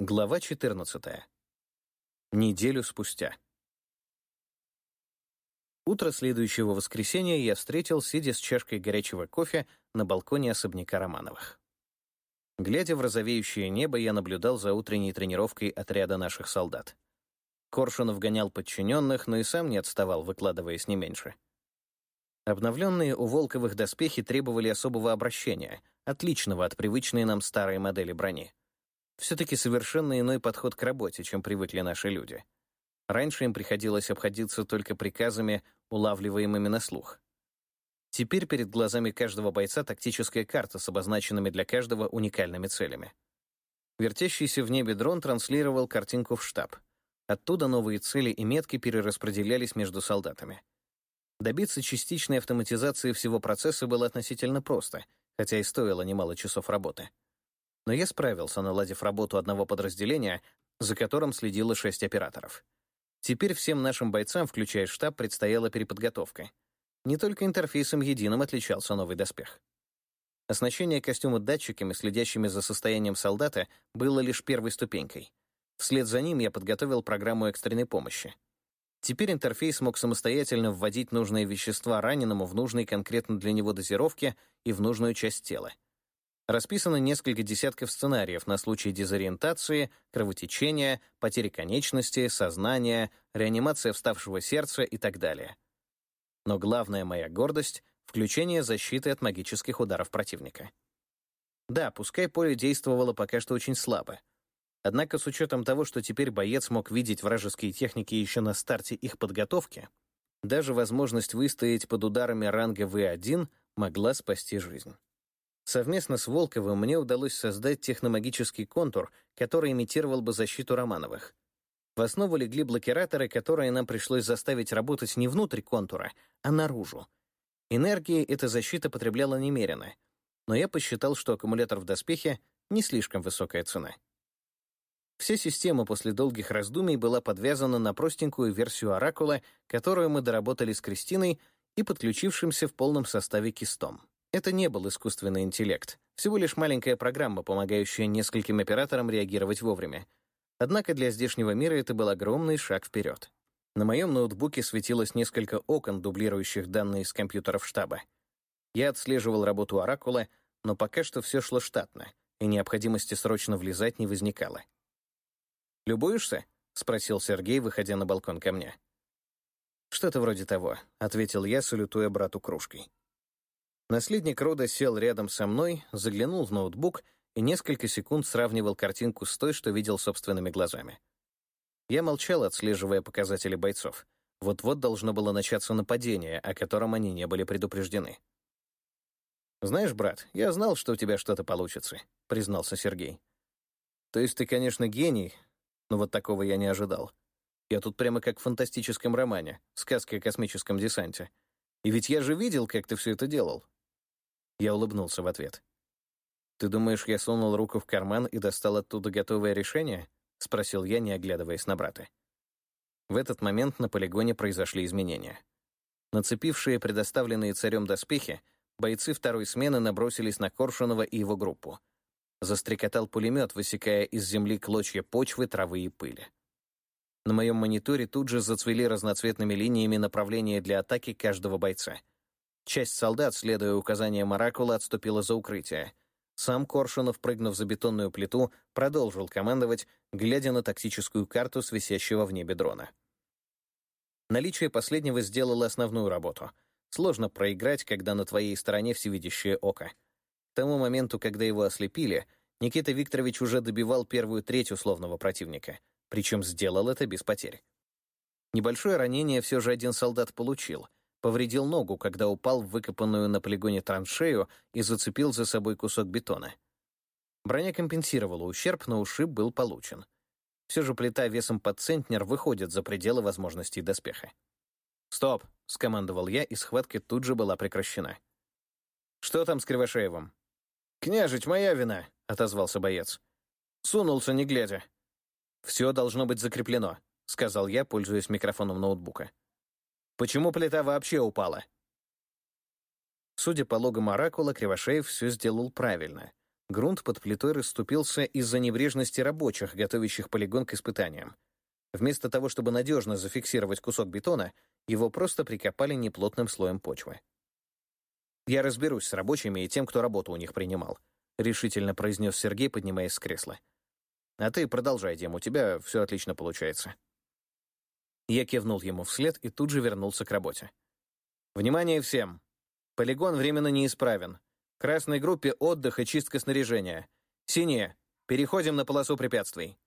Глава 14. Неделю спустя. Утро следующего воскресенья я встретил, сидя с чашкой горячего кофе на балконе особняка Романовых. Глядя в розовеющее небо, я наблюдал за утренней тренировкой отряда наших солдат. Коршунов гонял подчиненных, но и сам не отставал, выкладываясь не меньше. Обновленные у Волковых доспехи требовали особого обращения, отличного от привычной нам старой модели брони. Все-таки совершенно иной подход к работе, чем привыкли наши люди. Раньше им приходилось обходиться только приказами, улавливаемыми на слух. Теперь перед глазами каждого бойца тактическая карта с обозначенными для каждого уникальными целями. Вертящийся в небе дрон транслировал картинку в штаб. Оттуда новые цели и метки перераспределялись между солдатами. Добиться частичной автоматизации всего процесса было относительно просто, хотя и стоило немало часов работы но я справился, наладив работу одного подразделения, за которым следило шесть операторов. Теперь всем нашим бойцам, включая штаб, предстояла переподготовка. Не только интерфейсом единым отличался новый доспех. Оснащение костюма датчиками, следящими за состоянием солдата, было лишь первой ступенькой. Вслед за ним я подготовил программу экстренной помощи. Теперь интерфейс мог самостоятельно вводить нужные вещества раненому в нужной конкретно для него дозировке и в нужную часть тела. Расписано несколько десятков сценариев на случай дезориентации, кровотечения, потери конечности, сознания, реанимация вставшего сердца и так далее. Но главная моя гордость — включение защиты от магических ударов противника. Да, пускай поле действовало пока что очень слабо. Однако с учетом того, что теперь боец мог видеть вражеские техники еще на старте их подготовки, даже возможность выстоять под ударами ранга В1 могла спасти жизнь. Совместно с Волковым мне удалось создать техномагический контур, который имитировал бы защиту Романовых. В основу легли блокираторы, которые нам пришлось заставить работать не внутрь контура, а наружу. Энергии эта защита потребляла немерено, но я посчитал, что аккумулятор в доспехе — не слишком высокая цена. Вся система после долгих раздумий была подвязана на простенькую версию Оракула, которую мы доработали с Кристиной и подключившимся в полном составе кистом. Это не был искусственный интеллект, всего лишь маленькая программа, помогающая нескольким операторам реагировать вовремя. Однако для здешнего мира это был огромный шаг вперед. На моем ноутбуке светилось несколько окон, дублирующих данные с компьютеров штаба. Я отслеживал работу Оракула, но пока что все шло штатно, и необходимости срочно влезать не возникало. «Любуешься?» — спросил Сергей, выходя на балкон ко мне. «Что-то вроде того», — ответил я, салютуя брату кружкой. Наследник рода сел рядом со мной, заглянул в ноутбук и несколько секунд сравнивал картинку с той, что видел собственными глазами. Я молчал, отслеживая показатели бойцов. Вот-вот должно было начаться нападение, о котором они не были предупреждены. «Знаешь, брат, я знал, что у тебя что-то получится», — признался Сергей. «То есть ты, конечно, гений, но вот такого я не ожидал. Я тут прямо как в фантастическом романе, сказка о космическом десанте. И ведь я же видел, как ты все это делал. Я улыбнулся в ответ. «Ты думаешь, я сунул руку в карман и достал оттуда готовое решение?» — спросил я, не оглядываясь на брата. В этот момент на полигоне произошли изменения. Нацепившие предоставленные царем доспехи, бойцы второй смены набросились на Коршунова и его группу. Застрекотал пулемет, высекая из земли клочья почвы, травы и пыли. На моем мониторе тут же зацвели разноцветными линиями направления для атаки каждого бойца — Часть солдат, следуя указаниям Оракула, отступила за укрытие. Сам Коршунов, прыгнув за бетонную плиту, продолжил командовать, глядя на тактическую карту с висящего в небе дрона. Наличие последнего сделало основную работу. Сложно проиграть, когда на твоей стороне всевидящее око. К тому моменту, когда его ослепили, Никита Викторович уже добивал первую треть условного противника, причем сделал это без потерь. Небольшое ранение все же один солдат получил — повредил ногу, когда упал в выкопанную на полигоне траншею и зацепил за собой кусок бетона. Броня компенсировала ущерб, но ушиб был получен. Все же плита весом под центнер выходит за пределы возможностей доспеха. «Стоп!» — скомандовал я, и схватка тут же была прекращена. «Что там с Кривошеевым?» «Княжич, моя вина!» — отозвался боец. «Сунулся, не глядя». «Все должно быть закреплено», — сказал я, пользуясь микрофоном ноутбука. Почему плита вообще упала? Судя по логам Оракула, Кривошеев все сделал правильно. грунт под плитой расступился из-за небрежности рабочих, готовящих полигон к испытаниям. Вместо того, чтобы надежно зафиксировать кусок бетона, его просто прикопали неплотным слоем почвы. «Я разберусь с рабочими и тем, кто работу у них принимал», — решительно произнес Сергей, поднимаясь с кресла. «А ты продолжай, Дим, у тебя все отлично получается». Я кивнул ему вслед и тут же вернулся к работе. «Внимание всем! Полигон временно неисправен. Красной группе отдых и чистка снаряжения. Синие. Переходим на полосу препятствий».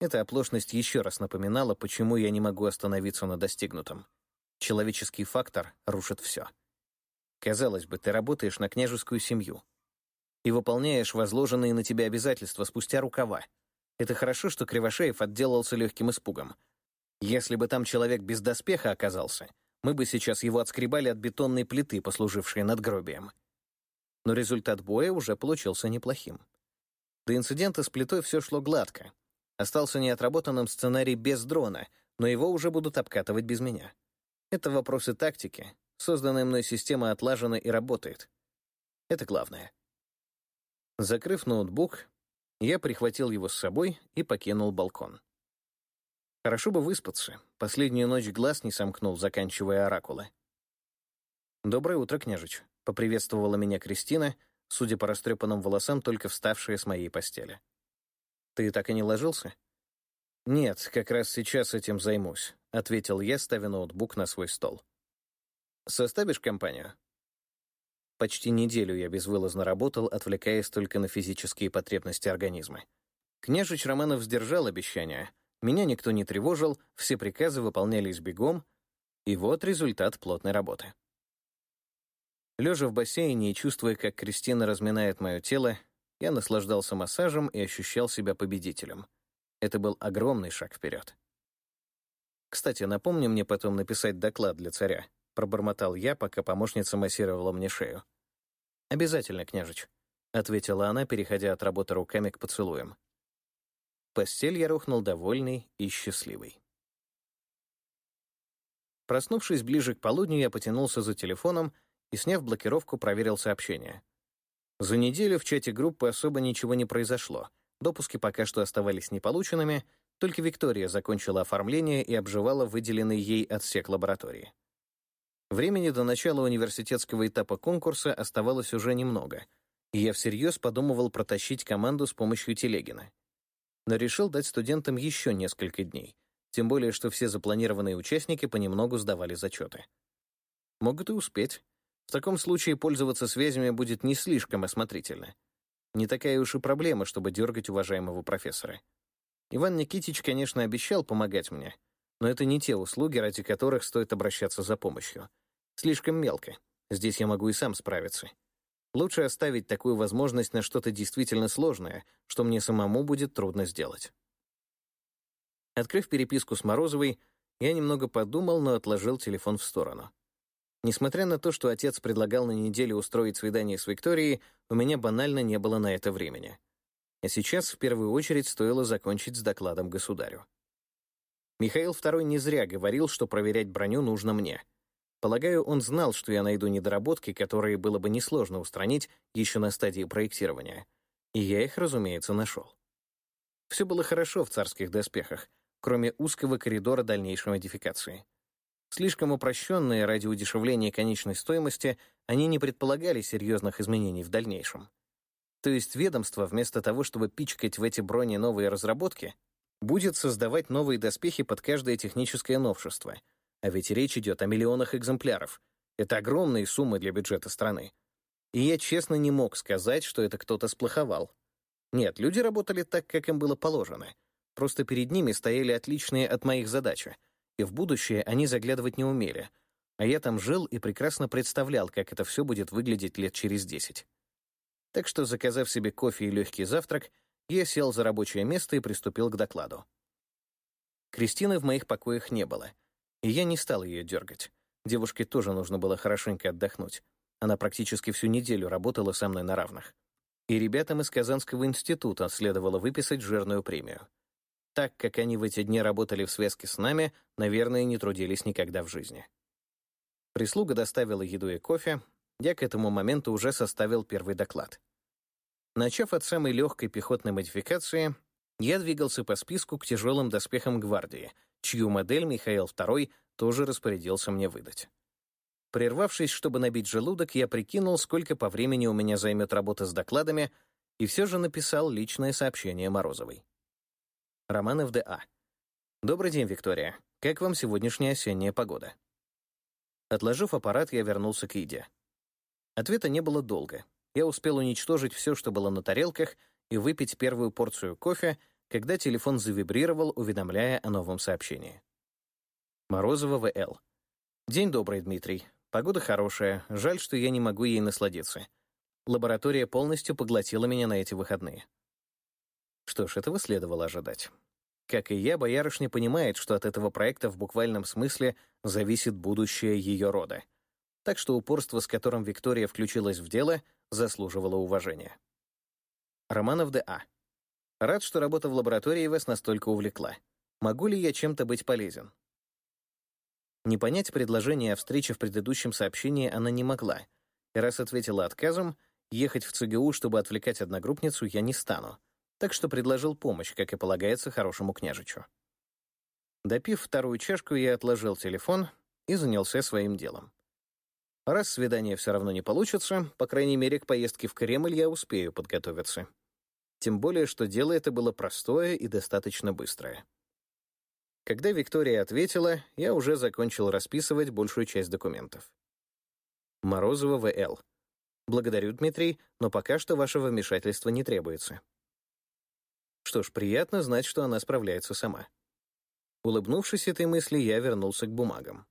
Эта оплошность еще раз напоминала, почему я не могу остановиться на достигнутом. Человеческий фактор рушит все. Казалось бы, ты работаешь на княжескую семью и выполняешь возложенные на тебя обязательства спустя рукава. Это хорошо, что Кривошеев отделался легким испугом. Если бы там человек без доспеха оказался, мы бы сейчас его отскребали от бетонной плиты, послужившей надгробием. Но результат боя уже получился неплохим. До инцидента с плитой все шло гладко, Остался неотработанным сценарий без дрона, но его уже будут обкатывать без меня. Это вопросы тактики. Созданная мной система отлажена и работает. Это главное. Закрыв ноутбук, я прихватил его с собой и покинул балкон. Хорошо бы выспаться. Последнюю ночь глаз не сомкнул, заканчивая оракулы. «Доброе утро, княжич», — поприветствовала меня Кристина, судя по растрепанным волосам, только вставшая с моей постели. Ты так и не ложился? Нет, как раз сейчас этим займусь, ответил я, ставя ноутбук на свой стол. Составишь компанию? Почти неделю я безвылазно работал, отвлекаясь только на физические потребности организма. Княжич Романов сдержал обещание. Меня никто не тревожил, все приказы выполнялись бегом, и вот результат плотной работы. Лежа в бассейне и чувствуя, как Кристина разминает мое тело, я наслаждался массажем и ощущал себя победителем. Это был огромный шаг вперед. «Кстати, напомни мне потом написать доклад для царя», — пробормотал я, пока помощница массировала мне шею. «Обязательно, княжич», — ответила она, переходя от работы руками к поцелуям. Постель я рухнул довольный и счастливый. Проснувшись ближе к полудню, я потянулся за телефоном и, сняв блокировку, проверил сообщение. За неделю в чате группы особо ничего не произошло. Допуски пока что оставались неполученными, только Виктория закончила оформление и обживала выделенный ей отсек лаборатории. Времени до начала университетского этапа конкурса оставалось уже немного, и я всерьез подумывал протащить команду с помощью Телегина. Но решил дать студентам еще несколько дней, тем более что все запланированные участники понемногу сдавали зачеты. Могут и успеть. В таком случае пользоваться связями будет не слишком осмотрительно. Не такая уж и проблема, чтобы дергать уважаемого профессора. Иван Никитич, конечно, обещал помогать мне, но это не те услуги, ради которых стоит обращаться за помощью. Слишком мелко. Здесь я могу и сам справиться. Лучше оставить такую возможность на что-то действительно сложное, что мне самому будет трудно сделать. Открыв переписку с Морозовой, я немного подумал, но отложил телефон в сторону. Несмотря на то, что отец предлагал на неделю устроить свидание с Викторией, у меня банально не было на это времени. А сейчас в первую очередь стоило закончить с докладом государю. Михаил II не зря говорил, что проверять броню нужно мне. Полагаю, он знал, что я найду недоработки, которые было бы несложно устранить еще на стадии проектирования. И я их, разумеется, нашел. Все было хорошо в царских доспехах, кроме узкого коридора дальнейшей модификации. Слишком упрощенные ради удешевления конечной стоимости, они не предполагали серьезных изменений в дальнейшем. То есть ведомство, вместо того, чтобы пичкать в эти брони новые разработки, будет создавать новые доспехи под каждое техническое новшество. А ведь речь идет о миллионах экземпляров. Это огромные суммы для бюджета страны. И я честно не мог сказать, что это кто-то сплоховал. Нет, люди работали так, как им было положено. Просто перед ними стояли отличные от моих задачи — и в будущее они заглядывать не умели, а я там жил и прекрасно представлял, как это все будет выглядеть лет через десять. Так что, заказав себе кофе и легкий завтрак, я сел за рабочее место и приступил к докладу. Кристины в моих покоях не было, и я не стал ее дергать. Девушке тоже нужно было хорошенько отдохнуть. Она практически всю неделю работала со мной на равных. И ребятам из Казанского института следовало выписать жирную премию. Так как они в эти дни работали в связке с нами, наверное, не трудились никогда в жизни. Прислуга доставила еду и кофе. Я к этому моменту уже составил первый доклад. Начав от самой легкой пехотной модификации, я двигался по списку к тяжелым доспехам гвардии, чью модель Михаил II тоже распорядился мне выдать. Прервавшись, чтобы набить желудок, я прикинул, сколько по времени у меня займет работа с докладами, и все же написал личное сообщение Морозовой. Романов Д.А. «Добрый день, Виктория. Как вам сегодняшняя осенняя погода?» Отложив аппарат, я вернулся к еде. Ответа не было долго. Я успел уничтожить все, что было на тарелках, и выпить первую порцию кофе, когда телефон завибрировал, уведомляя о новом сообщении. Морозова В.Л. «День добрый, Дмитрий. Погода хорошая. Жаль, что я не могу ей насладиться. Лаборатория полностью поглотила меня на эти выходные». Что ж, этого следовало ожидать. Как и я, боярышня понимает, что от этого проекта в буквальном смысле зависит будущее ее рода. Так что упорство, с которым Виктория включилась в дело, заслуживало уважения. Романов Д.А. Рад, что работа в лаборатории вас настолько увлекла. Могу ли я чем-то быть полезен? Не понять предложение о встрече в предыдущем сообщении она не могла, и раз ответила отказом, ехать в ЦГУ, чтобы отвлекать одногруппницу, я не стану — так что предложил помощь, как и полагается хорошему княжичу. Допив вторую чашку, я отложил телефон и занялся своим делом. Раз свидание все равно не получится, по крайней мере, к поездке в Кремль я успею подготовиться. Тем более, что дело это было простое и достаточно быстрое. Когда Виктория ответила, я уже закончил расписывать большую часть документов. Морозова В.Л. Благодарю, Дмитрий, но пока что вашего вмешательства не требуется. Что ж, приятно знать, что она справляется сама. Улыбнувшись этой мысли, я вернулся к бумагам.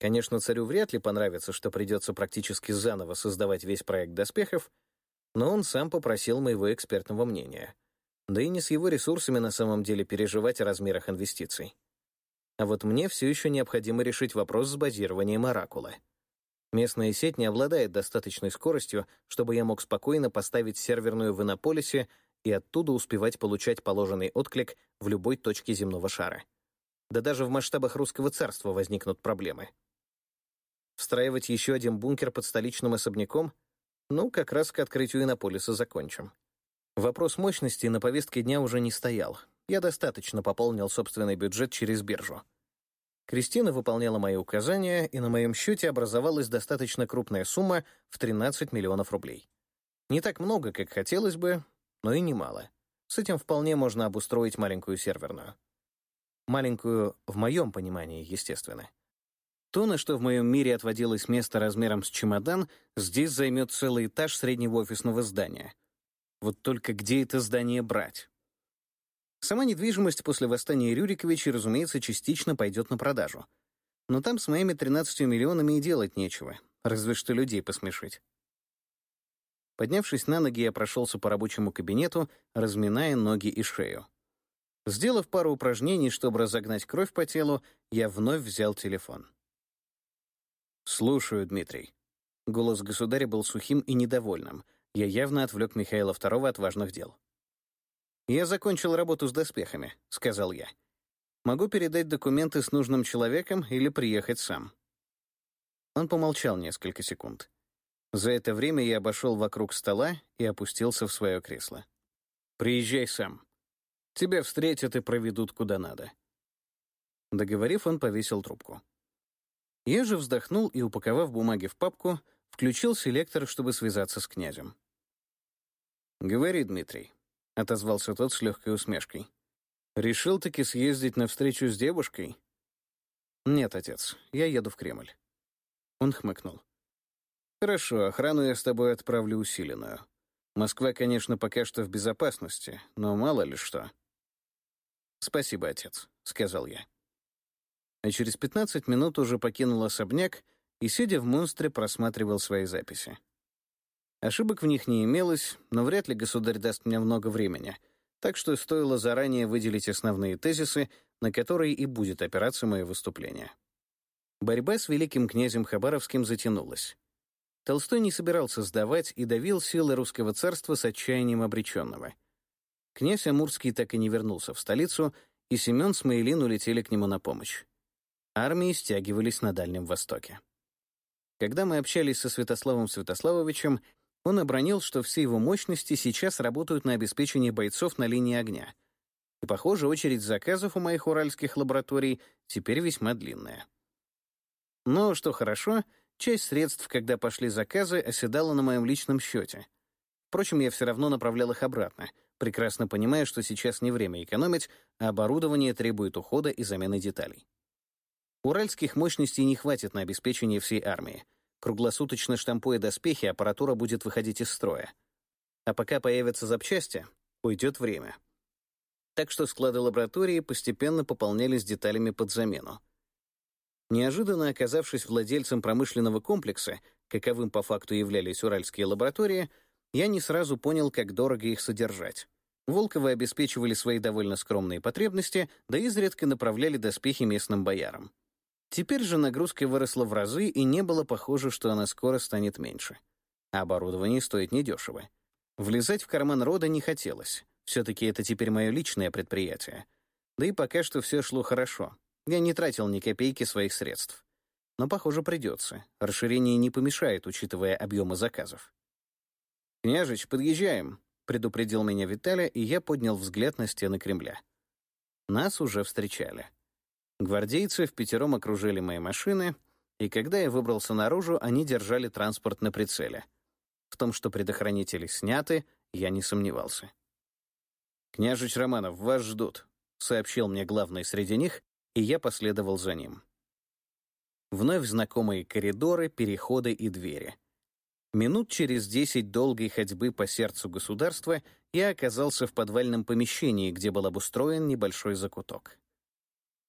Конечно, царю вряд ли понравится, что придется практически заново создавать весь проект доспехов, но он сам попросил моего экспертного мнения. Да и не с его ресурсами на самом деле переживать о размерах инвестиций. А вот мне все еще необходимо решить вопрос с базированием Оракула. Местная сеть не обладает достаточной скоростью, чтобы я мог спокойно поставить серверную в Иннополисе и оттуда успевать получать положенный отклик в любой точке земного шара. Да даже в масштабах русского царства возникнут проблемы. Встраивать еще один бункер под столичным особняком? Ну, как раз к открытию Иннополиса закончим. Вопрос мощности на повестке дня уже не стоял. Я достаточно пополнил собственный бюджет через биржу. Кристина выполняла мои указания, и на моем счете образовалась достаточно крупная сумма в 13 миллионов рублей. Не так много, как хотелось бы, но и немало. С этим вполне можно обустроить маленькую серверную. Маленькую в моем понимании, естественно. То, на что в моем мире отводилось место размером с чемодан, здесь займет целый этаж среднего офисного здания. Вот только где это здание брать? Сама недвижимость после восстания Рюриковича, разумеется, частично пойдет на продажу. Но там с моими 13 миллионами и делать нечего, разве что людей посмешить. Поднявшись на ноги, я прошелся по рабочему кабинету, разминая ноги и шею. Сделав пару упражнений, чтобы разогнать кровь по телу, я вновь взял телефон. «Слушаю, Дмитрий». Голос государя был сухим и недовольным. Я явно отвлек Михаила II от важных дел. «Я закончил работу с доспехами», — сказал я. «Могу передать документы с нужным человеком или приехать сам». Он помолчал несколько секунд. За это время я обошел вокруг стола и опустился в свое кресло. «Приезжай сам. Тебя встретят и проведут куда надо». Договорив, он повесил трубку. Я же вздохнул и, упаковав бумаги в папку, включил селектор, чтобы связаться с князем. «Говори, Дмитрий», — отозвался тот с легкой усмешкой. «Решил таки съездить на встречу с девушкой?» «Нет, отец, я еду в Кремль». Он хмыкнул. «Хорошо, охрану я с тобой отправлю усиленную. Москва, конечно, пока что в безопасности, но мало ли что». «Спасибо, отец», — сказал я. А через 15 минут уже покинул особняк и, сидя в монстре, просматривал свои записи. Ошибок в них не имелось, но вряд ли государь даст мне много времени, так что стоило заранее выделить основные тезисы, на которые и будет опираться мое выступление. Борьба с великим князем Хабаровским затянулась. Толстой не собирался сдавать и давил силы русского царства с отчаянием обреченного. Князь Амурский так и не вернулся в столицу, и Семен с Маилин улетели к нему на помощь. Армии стягивались на Дальнем Востоке. Когда мы общались со Святославом Святославовичем, Он обронил, что все его мощности сейчас работают на обеспечение бойцов на линии огня. И, похоже, очередь заказов у моих уральских лабораторий теперь весьма длинная. Но, что хорошо, часть средств, когда пошли заказы, оседала на моем личном счете. Впрочем, я все равно направлял их обратно, прекрасно понимая, что сейчас не время экономить, а оборудование требует ухода и замены деталей. Уральских мощностей не хватит на обеспечение всей армии. Круглосуточно штампуя доспехи, аппаратура будет выходить из строя. А пока появятся запчасти, уйдет время. Так что склады лаборатории постепенно пополнялись деталями под замену. Неожиданно оказавшись владельцем промышленного комплекса, каковым по факту являлись уральские лаборатории, я не сразу понял, как дорого их содержать. Волковы обеспечивали свои довольно скромные потребности, да изредка направляли доспехи местным боярам. Теперь же нагрузка выросла в разы, и не было похоже, что она скоро станет меньше. Оборудование стоит недешево. Влезать в карман рода не хотелось. Все-таки это теперь мое личное предприятие. Да и пока что все шло хорошо. Я не тратил ни копейки своих средств. Но, похоже, придется. Расширение не помешает, учитывая объемы заказов. «Княжич, подъезжаем», — предупредил меня Виталя, и я поднял взгляд на стены Кремля. Нас уже встречали. Гвардейцы в пятером окружили мои машины, и когда я выбрался наружу, они держали транспорт на прицеле. В том, что предохранители сняты, я не сомневался. «Княжич Романов, вас ждут», — сообщил мне главный среди них, и я последовал за ним. Вновь знакомые коридоры, переходы и двери. Минут через десять долгой ходьбы по сердцу государства я оказался в подвальном помещении, где был обустроен небольшой закуток.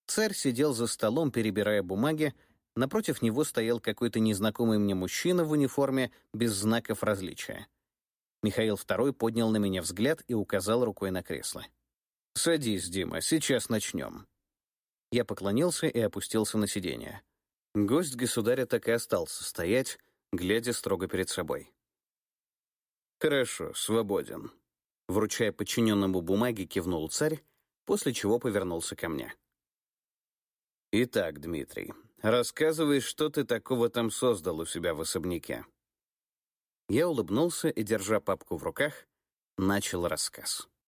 Царь сидел за столом, перебирая бумаги, напротив него стоял какой-то незнакомый мне мужчина в униформе без знаков различия. Михаил II поднял на меня взгляд и указал рукой на кресло. «Садись, Дима, сейчас начнем». Я поклонился и опустился на сиденье. Гость государя так и остался стоять, глядя строго перед собой. «Хорошо, свободен», — вручая подчиненному бумаги, кивнул царь, после чего повернулся ко мне. «Итак, Дмитрий, рассказывай, что ты такого там создал у себя в особняке». Я улыбнулся и, держа папку в руках, начал рассказ.